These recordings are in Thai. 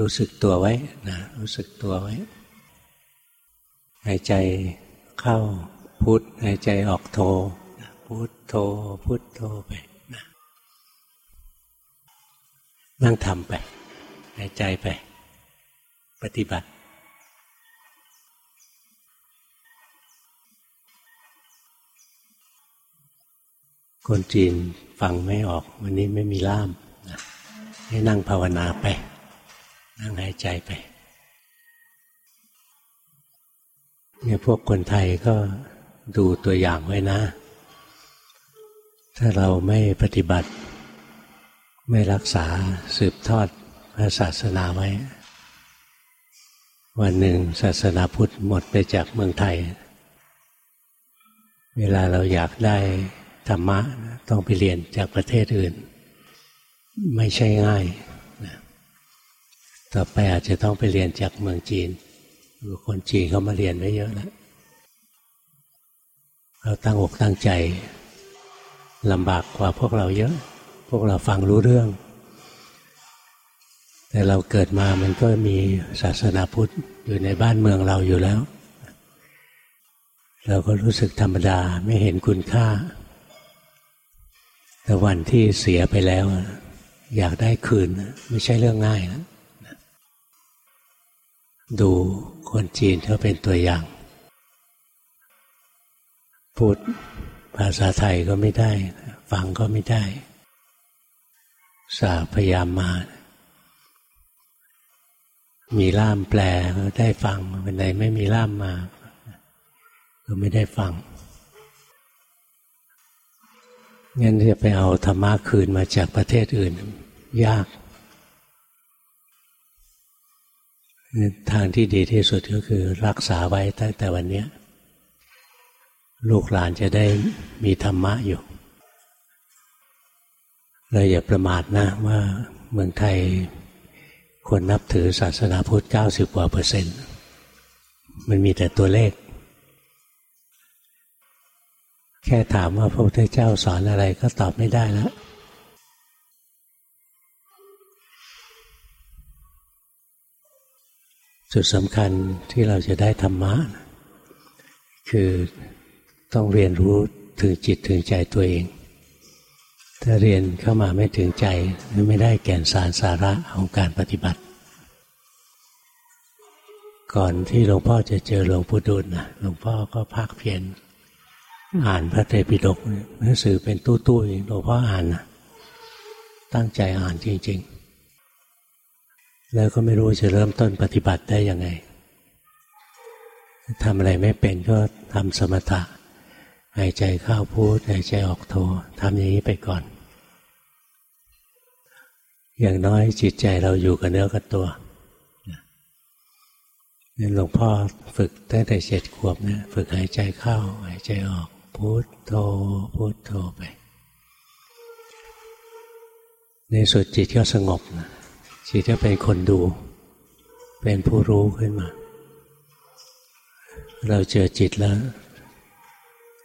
รู้สึกตัวไว้นะรู้สึกตัวไว้ หายใจเข้าพุทหายใจออกโทพุทโทพุทโทไปนะนั่งทำไป หายใจไป ปฏิบัติคนจีนฟังไม่ออก วันนี้ไม่มีล่ามนะให้นั่งภาวนาไป หายใจไปเนี่ยพวกคนไทยก็ดูตัวอย่างไว้นะ ถ้าเราไม่ปฏิบัติ ไม่รักษาสืบทอดพระศาสนาไว้ วันหนึ่งศาสนาพุทธหมดไปจากเมืองไทย เวลาเราอยากได้ธรรมะต้องไปเรียนจากประเทศอื่น ไม่ใช่ง่าย ต่อไปอาจจะต้องไปเรียนจากเมืองจีน คนจีนเขามาเรียนไว้เยอะแล้ว เราตั้งอกตั้งใจลำบากกว่าพวกเราเยอะ พวกเราฟังรู้เรื่อง แต่เราเกิดมามันก็มีศาสนาพุทธอยู่ในบ้านเมืองเราอยู่แล้ว เราก็รู้สึกธรรมดาไม่เห็นคุณค่า แต่วันที่เสียไปแล้ว อยากได้คืนไม่ใช่เรื่องง่ายนะ ดูคนจีนเขาเป็นตัวอย่าง พูดภาษาไทยก็ไม่ได้ ฟังก็ไม่ได้ สาพยายามมา มีล่ามแปลก็ได้ฟังเป็นไหนไม่มีล่ามมา ก็ไม่ได้ฟังงั้นจะไปเอาธรรมะคืนมาจากประเทศอื่น ยาก ทางที่ดีที่สุดก็คือรักษาไว้ตั้งแต่วันนี้ลูกหลานจะได้มีธรรมะอยู่ เราอย่าประมาทนะว่าเมืองไทยคนนับถือศาสนาพุทธเก้าสิบกว่าเปอร์เซ็นต์ มันมีแต่ตัวเลข แค่ถามว่าพระพุทธเจ้าสอนอะไรก็ตอบไม่ได้แล้ว จุดสำคัญที่เราจะได้ธรรมะ คือต้องเรียนรู้ถึงจิตถึงใจตัวเอง ถ้าเรียนเข้ามาไม่ถึงใจไม่ได้แก่นสารสาระของการปฏิบัติ ก่อนที่หลวงพ่อจะเจอหลวงปู่ดุลนะหลวงพ่อก็ภาคเพียรอ่านพระเตรปิฎกหนังสือเป็นตู้ๆหลวงพ่ออ่านนะตั้งใจอ่านจริง ๆ แล้วก็ไม่รู้จะเริ่มต้นปฏิบัติได้ยังไงทำอะไรไม่เป็นก็ทำสมถะหายใจเข้าพูดหายใจออกโททำอย่างนี้ไปก่อน อย่างน้อยจิตใจเราอยู่กับเนื้อกับตัวนี่หลวงพ่อฝึกตั้งแต่เจ็ดขวบนะฝึกหายใจเข้า หายใจออกพูดโทพูดโทไป ในสุดจิตก็สงบนะ จิตจะเป็นคนดู เป็นผู้รู้ขึ้นมา เราเจอจิตแล้ว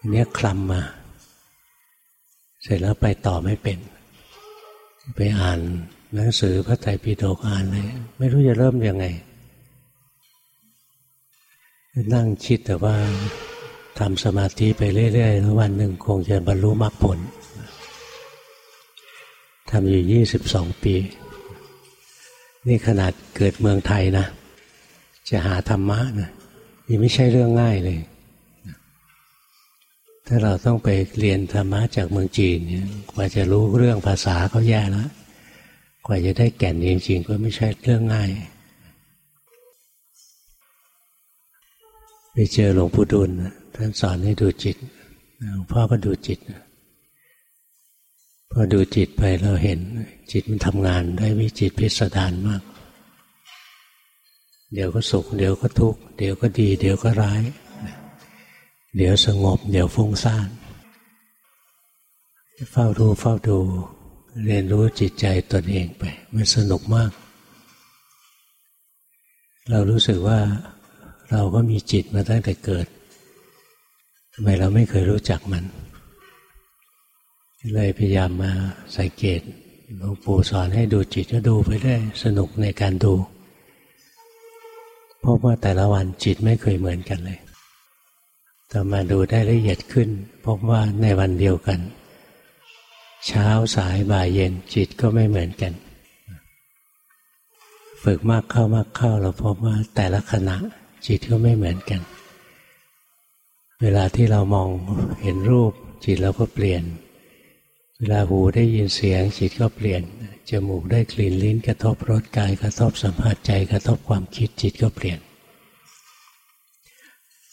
เนี้ยคลำมา เสร็จแล้วไปต่อไม่เป็น ไปอ่านหนังสือพระไตรปิฎกอ่านเลยไม่รู้จะเริ่มยังไง นั่งคิดแต่ว่าทำสมาธิไปเรื่อยๆแล้ววันหนึ่งคงจะบรรลุมรรคผลทำอยู่ยี่สิบสองปี นี่ขนาดเกิดเมืองไทยนะจะหาธรรมะนะนี่ไม่ใช่เรื่องง่ายเลย ถ้าเราต้องไปเรียนธรรมะจากเมืองจีนเนี่ยกว่าจะรู้เรื่องภาษาเขาแย่แล้วกว่าจะได้แก่นจริงๆก็ไม่ใช่เรื่องง่ายไปเจอหลวงปู่ดุลท่านสอนให้ดูจิตหลวงพ่อก็ดูจิต พอดูจิตไปเราเห็น จิตมันทำงานได้วิจิตพิสดารมาก เดี๋ยวก็สุข เดี๋ยวก็ทุกข์เดี๋ยวก็ดี เดี๋ยวก็ร้าย เดี๋ยวสงบ เดี๋ยวฟุ้งซ่านเฝ้ารู้เฝ้าดู เรียนรู้จิตใจตนเองไป มันสนุกมาก เรารู้สึกว่าเราก็มีจิตมาตั้งแต่เกิดทำไมเราไม่เคยรู้จักมัน เลยพยายามมาสังเกตหลวงปู่สอนให้ดูจิตก็ดูไปได้สนุกในการดูพบว่าแต่ละวันจิตไม่เคยเหมือนกันเลย ต่อมาดูได้ละเอียดขึ้น พบว่าในวันเดียวกัน เช้าสายบ่ายเย็นจิตก็ไม่เหมือนกัน ฝึกมากเข้ามากเข้าเราพบว่าแต่ละขณะจิตก็ไม่เหมือนกัน เวลาที่เรามองเห็นรูปจิตเราก็เปลี่ยน เวลาหูได้ยินเสียงจิตก็เปลี่ยน จมูกได้กลิ่นลิ้นกระทบรสกายกระทบสัมผัสใจกระทบความคิดจิตก็เปลี่ยน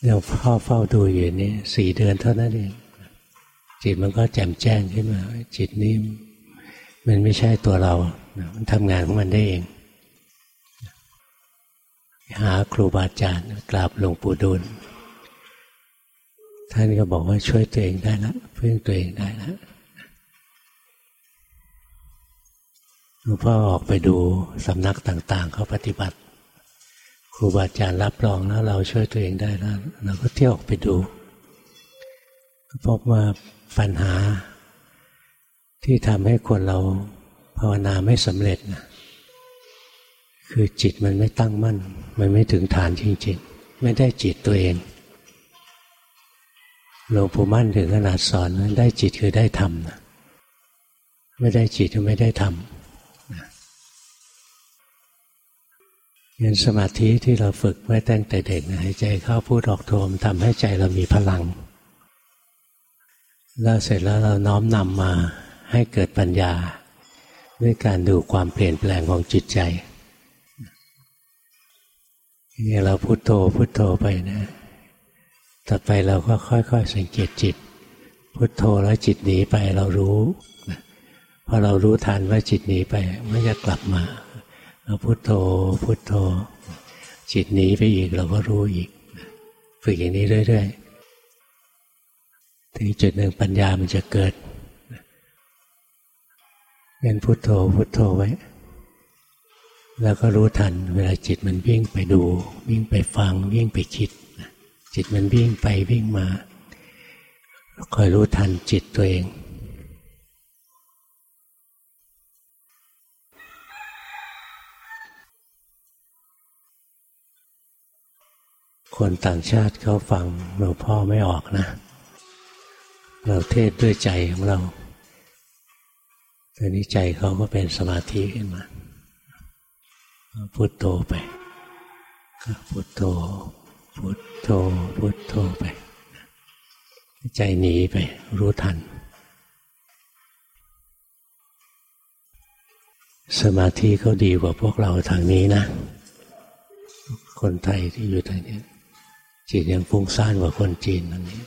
เราพ่อเฝ้าดูอยู่นี่สี่เดือนเท่านั้นเองจิตมันก็แจ่มแจ้งขึ้นมา จิตนี้มันไม่ใช่ตัวเรา มันทำงานของมันได้เอง หาครูบาอาจารย์กราบหลวงปู่ดูลท่านก็บอกว่าช่วยตัวเองได้แล้วพึ่งตัวเองได้แล้ว ลวงพ่อออกไปดูสำนักต่าง ๆ เขาปฏิบัติ ครูบาอาจารย์รับรองแล้วเราช่วยตัวเองได้แล้วเราก็เที่ยวออกไปดูพบว่าปัญหาที่ทำให้คนเราภาวนาไม่สำเร็จนะคือจิตมันไม่ตั้งมั่น มันไม่ถึงฐานจริงๆ ไม่ได้จิตตัวเองหลวงปู่มั่นถึงขนาดสอนได้จิตคือได้ธรรมนะไม่ได้จิตก็ไม่ได้ธรรม งินสมาธิที่เราฝึกไว้ตั้งแต่เด็กนะหายใจเข้าพูดออกโทมทำให้ใจเรามีพลัง แล้วเสร็จแล้วเราน้อมนำมาให้เกิดปัญญา ด้วยการดูความเปลี่ยนแปลงของจิตใจนี่เราพุโทโธพุโทโธไปนะ ต่อไปเราก็ค่อย ๆ สังเกตจิต พุโทโธแล้วจิตหนีไปเรารู้พอเรารู้ทันว่าจิตหนีไปมันจะกลับมา พุโทโธพุโทโธ จิตหนีไปอีกเราก็รู้อีก ฝึกอย่างนี้เรื่อยๆ ถึงจุดหนึ่งปัญญามันจะเกิดงั้นพุโทโธพุโทโธไว้ แล้วก็รู้ทัน เวลาจิตมันวิ่งไปดู วิ่งไปฟัง วิ่งไปคิด จิตมันวิ่งไปวิ่งมาคอยรู้ทันจิตตัวเอง คนต่างชาติเขาฟังหลวงพ่อไม่ออกนะ เราเทศด้วยใจของเราตอนนี้ใจเขาก็เป็นสมาธิขึ้นมาพุทโธไปพุทโธพุทโธพุทโธไป ใจหนีไป รู้ทัน สมาธิเขาดีกว่าพวกเราทางนี้นะ คนไทยที่อยู่ทางนี้ จิตยังฟุ้งซ่านกว่าคนจีนนั่นนี้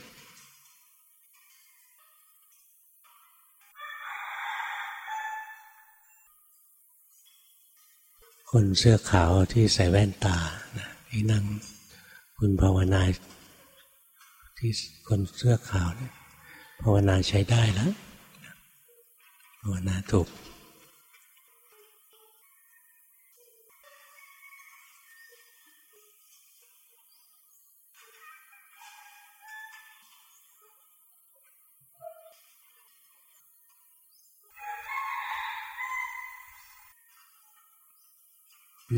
คนเสื้อขาวที่ใส่แว่นตาที่นั่งคุณภาวนาที่คนเสื้อขาวเนี่ยภาวนาใช้ได้แล้วภาวนาถูก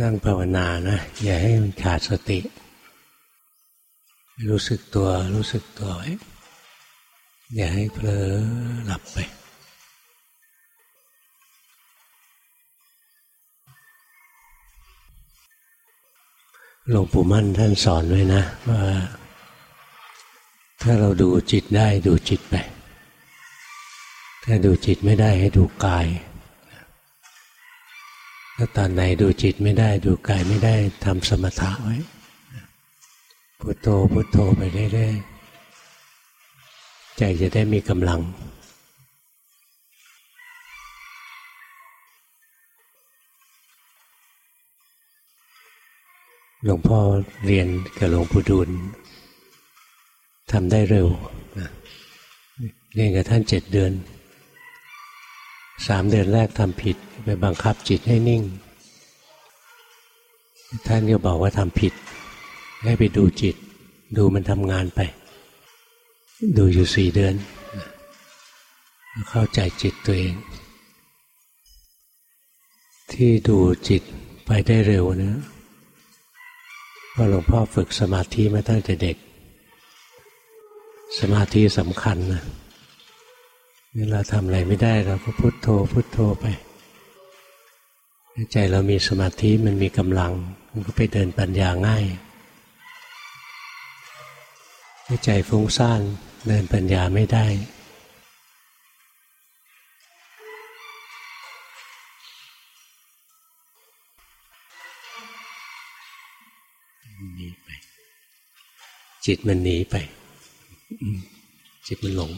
นั่งภาวนานะอย่าให้มันขาดสติ รู้สึกตัวรู้สึกตัวไว้อย่าให้เผลอหลับไป หลวงปู่มั่นท่านสอนไว้นะ ว่า ถ้าเราดูจิตได้ดูจิตไป ถ้าดูจิตไม่ได้ให้ดูกาย ถ้าตอนไหนดูจิตไม่ได้ดูกายไม่ได้ทำสมถะไว้พุโทโธพุโทโธไปเรื่อยๆใจจะได้มีกำลัง หลวงพ่อเรียนกับหลวงปู่ดูลทำได้เร็ว เรียนกับท่านเจ็ดเดือน สามเดือนแรกทำผิดไปบังคับจิตให้นิ่ง ท่านก็บอกว่าทำผิด ให้ไปดูจิต ดูมันทำงานไป ดูอยู่สี่เดือน เข้าใจจิตตัวเอง ที่ดูจิตไปได้เร็วนะเพราะหลวงพ่อฝึกสมาธิมาตั้งแต่เด็ก สมาธิสำคัญนะ เวลาทำอะไรไม่ได้เราก็พุโทโธพุโทโธไป ใจเรามีสมาธิมันมีกำลัง มันก็ไปเดินปัญญาง่ายใจฟุ้งซ่านเดินปัญญาไม่ได้หนีไป จิตมันหนีไป จิตมันหลง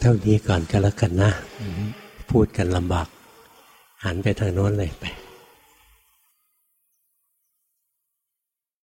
เท่านี้ก่อนก็แล้วกันนะ พูดกันลำบาก หันไปทางโน้นเลยไป